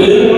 Amen.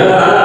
Amém.